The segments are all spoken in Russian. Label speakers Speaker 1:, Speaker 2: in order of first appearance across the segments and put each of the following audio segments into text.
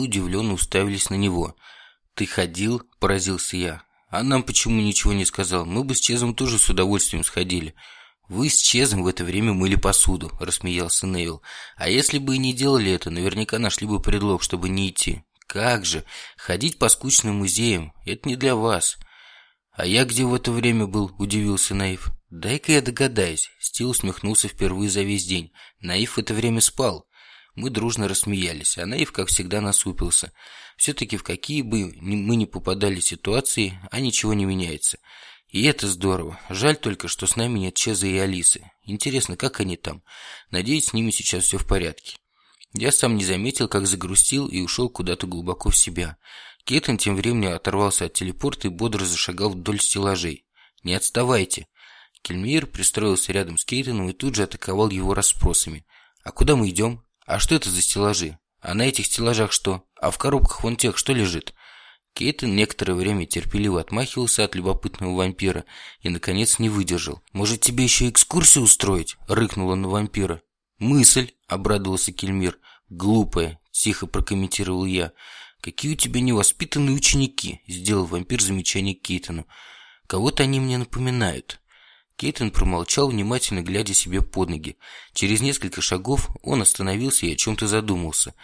Speaker 1: Удивленно уставились на него. «Ты ходил?» – поразился я. «А нам почему ничего не сказал? Мы бы с Чезом тоже с удовольствием сходили». «Вы с Чезом в это время мыли посуду», – рассмеялся Невил. «А если бы и не делали это, наверняка нашли бы предлог, чтобы не идти. Как же, ходить по скучным музеям – это не для вас». «А я где в это время был?» – удивился Наив. «Дай-ка я догадаюсь». Стил усмехнулся впервые за весь день. Наив в это время спал. Мы дружно рассмеялись, а Наив, как всегда, насупился. Все-таки в какие бы мы ни попадали ситуации, а ничего не меняется. И это здорово. Жаль только, что с нами нет Чеза и Алисы. Интересно, как они там? Надеюсь, с ними сейчас все в порядке. Я сам не заметил, как загрустил и ушел куда-то глубоко в себя. Кейтон тем временем оторвался от телепорта и бодро зашагал вдоль стеллажей. «Не отставайте!» Кельмир пристроился рядом с Кейтоном и тут же атаковал его расспросами. «А куда мы идем? А что это за стеллажи? А на этих стеллажах что? А в коробках вон тех что лежит?» Кейтон некоторое время терпеливо отмахивался от любопытного вампира и, наконец, не выдержал. «Может, тебе еще экскурсию устроить?» – рыкнула на вампира. «Мысль!» – обрадовался Кельмир. «Глупая!» – тихо прокомментировал я. «Какие у тебя невоспитанные ученики!» – сделал вампир замечание Кейтону. «Кого-то они мне напоминают». Кейтон промолчал, внимательно глядя себе под ноги. Через несколько шагов он остановился и о чем-то задумался.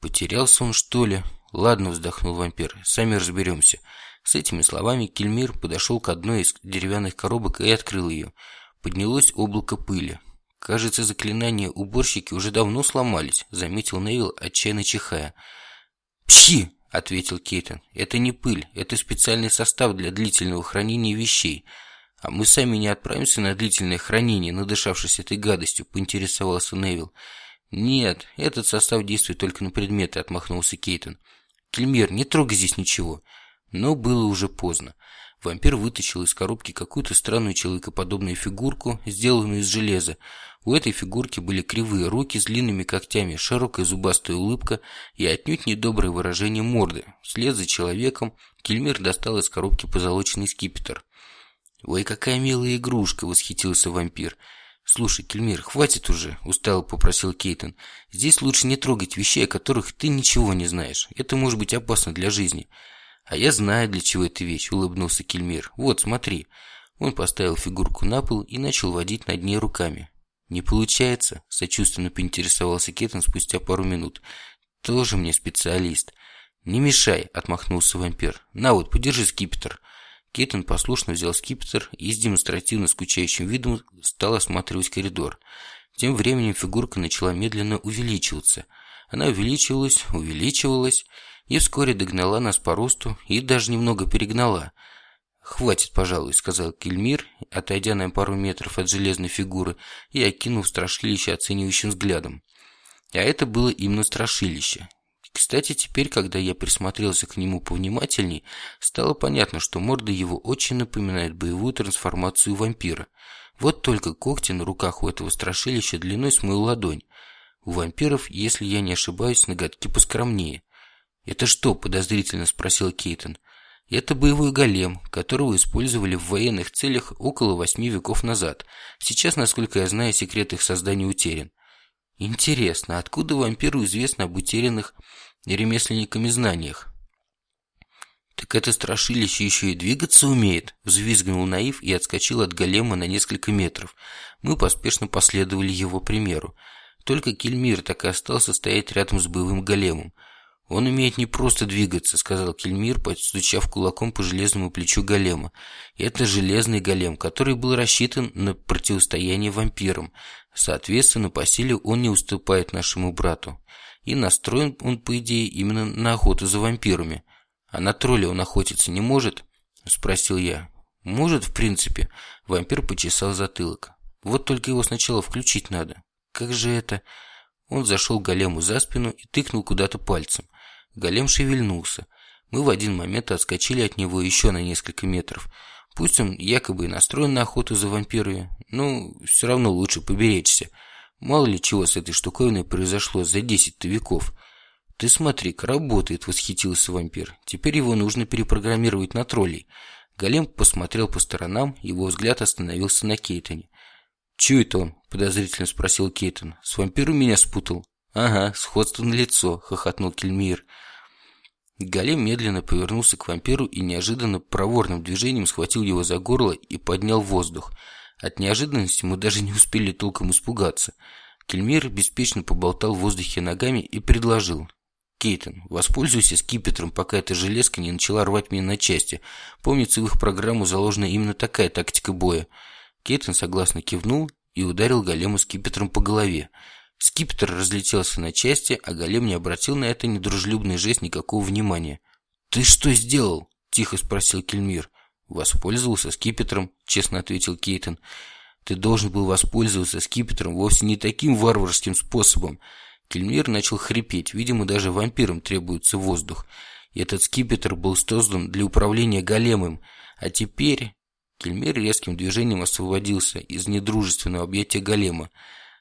Speaker 1: «Потерялся он, что ли?» «Ладно», — вздохнул вампир, — «сами разберемся». С этими словами Кельмир подошел к одной из деревянных коробок и открыл ее. Поднялось облако пыли. «Кажется, заклинания уборщики уже давно сломались», — заметил Невил, отчаянно чихая. «Пщи!» — ответил Кейтон. «Это не пыль, это специальный состав для длительного хранения вещей. «А мы сами не отправимся на длительное хранение, надышавшись этой гадостью», — поинтересовался Невил. «Нет, этот состав действует только на предметы», — отмахнулся Кейтон. «Кельмир, не трогай здесь ничего». Но было уже поздно. Вампир вытащил из коробки какую-то странную человекоподобную фигурку, сделанную из железа. У этой фигурки были кривые руки с длинными когтями, широкая зубастая улыбка и отнюдь недоброе выражение морды. Вслед за человеком Кельмир достал из коробки позолоченный скипетр. «Ой, какая милая игрушка!» — восхитился вампир. «Слушай, Кельмир, хватит уже!» — устало попросил Кейтон. «Здесь лучше не трогать вещей, о которых ты ничего не знаешь. Это может быть опасно для жизни». «А я знаю, для чего эта вещь», — улыбнулся Кельмир. «Вот, смотри». Он поставил фигурку на пол и начал водить над ней руками. «Не получается?» – сочувственно поинтересовался Кетон спустя пару минут. «Тоже мне специалист». «Не мешай», – отмахнулся вампир. «На вот, подержи скипетр». Кейтон послушно взял скипетр и с демонстративно скучающим видом стал осматривать коридор. Тем временем фигурка начала медленно увеличиваться. Она увеличивалась, увеличивалась и вскоре догнала нас по росту и даже немного перегнала. «Хватит, пожалуй», — сказал Кельмир, отойдя на пару метров от железной фигуры и окинув страшилище оценивающим взглядом. А это было именно страшилище. Кстати, теперь, когда я присмотрелся к нему повнимательней, стало понятно, что морда его очень напоминает боевую трансформацию вампира. Вот только когти на руках у этого страшилища длиной с мою ладонь. У вампиров, если я не ошибаюсь, ноготки поскромнее. «Это что?» – подозрительно спросил Кейтон. Это боевой голем, которого использовали в военных целях около восьми веков назад. Сейчас, насколько я знаю, секрет их создания утерян. Интересно, откуда вампиру известно об утерянных ремесленниками знаниях? «Так это страшилище еще и двигаться умеет?» Взвизгнул Наив и отскочил от голема на несколько метров. Мы поспешно последовали его примеру. Только Кельмир так и остался стоять рядом с боевым големом. «Он умеет не просто двигаться», — сказал Кельмир, постучав кулаком по железному плечу голема. «Это железный голем, который был рассчитан на противостояние вампирам. Соответственно, по силе он не уступает нашему брату. И настроен он, по идее, именно на охоту за вампирами. А на тролля он охотиться не может?» — спросил я. «Может, в принципе». Вампир почесал затылок. «Вот только его сначала включить надо. Как же это...» Он зашел голему за спину и тыкнул куда-то пальцем. Голем шевельнулся. Мы в один момент отскочили от него еще на несколько метров. Пусть он якобы и настроен на охоту за вампирами, но все равно лучше поберечься. Мало ли чего с этой штуковиной произошло за десять-то веков. «Ты смотри-ка, работает», — восхитился вампир. «Теперь его нужно перепрограммировать на троллей». Голем посмотрел по сторонам, его взгляд остановился на Кейтоне. «Чё это он?» – подозрительно спросил Кейтон. «С вампиром меня спутал?» «Ага, сходство на лицо», – хохотнул Кельмир. Голем медленно повернулся к вампиру и неожиданно проворным движением схватил его за горло и поднял в воздух. От неожиданности мы даже не успели толком испугаться. Кельмир беспечно поболтал в воздухе ногами и предложил. «Кейтон, воспользуйся скипетром, пока эта железка не начала рвать меня на части. Помнится, в их программу заложена именно такая тактика боя». Кейтон согласно кивнул и ударил голема скипетром по голове. Скипетр разлетелся на части, а голем не обратил на это недружелюбный жест никакого внимания. «Ты что сделал?» – тихо спросил Кельмир. «Воспользовался скипетром», – честно ответил Кейтон. «Ты должен был воспользоваться скипетром вовсе не таким варварским способом». Кельмир начал хрипеть. Видимо, даже вампирам требуется воздух. Этот скипетр был создан для управления големом. А теперь... Кельмир резким движением освободился из недружественного объятия голема.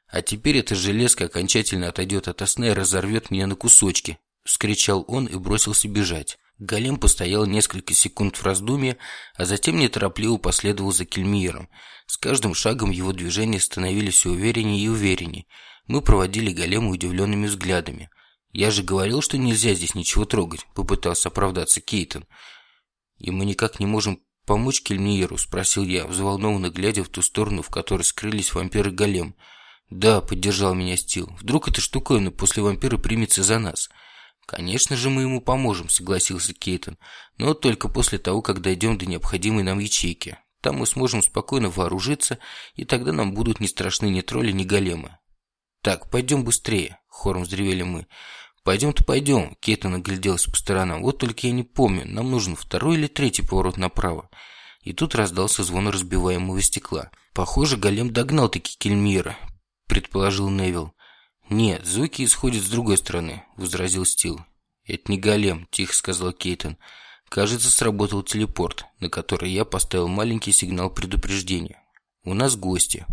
Speaker 1: А теперь эта железка окончательно отойдет от сна и разорвет меня на кусочки. Вскричал он и бросился бежать. Голем постоял несколько секунд в раздумье, а затем неторопливо последовал за Кельмиром. С каждым шагом его движения становились все увереннее и увереннее. Мы проводили голема удивленными взглядами. «Я же говорил, что нельзя здесь ничего трогать», – попытался оправдаться Кейтон. «И мы никак не можем помочь Кельмиру?» – спросил я, взволнованно глядя в ту сторону, в которой скрылись вампиры голем. «Да», – поддержал меня Стил. «Вдруг эта штуковина после вампира примется за нас?» «Конечно же мы ему поможем», – согласился Кейтон. «Но только после того, как дойдем до необходимой нам ячейки. Там мы сможем спокойно вооружиться, и тогда нам будут не страшны ни тролли, ни големы». «Так, пойдем быстрее», – хором взревели мы. «Пойдем-то пойдем», – Кейтон огляделся по сторонам. «Вот только я не помню, нам нужен второй или третий поворот направо». И тут раздался звон разбиваемого стекла. Похоже, голем догнал таки Кельмира, предположил Невил. «Нет, звуки исходят с другой стороны», – возразил Стил. «Это не голем», – тихо сказал Кейтон. «Кажется, сработал телепорт, на который я поставил маленький сигнал предупреждения. У нас гости».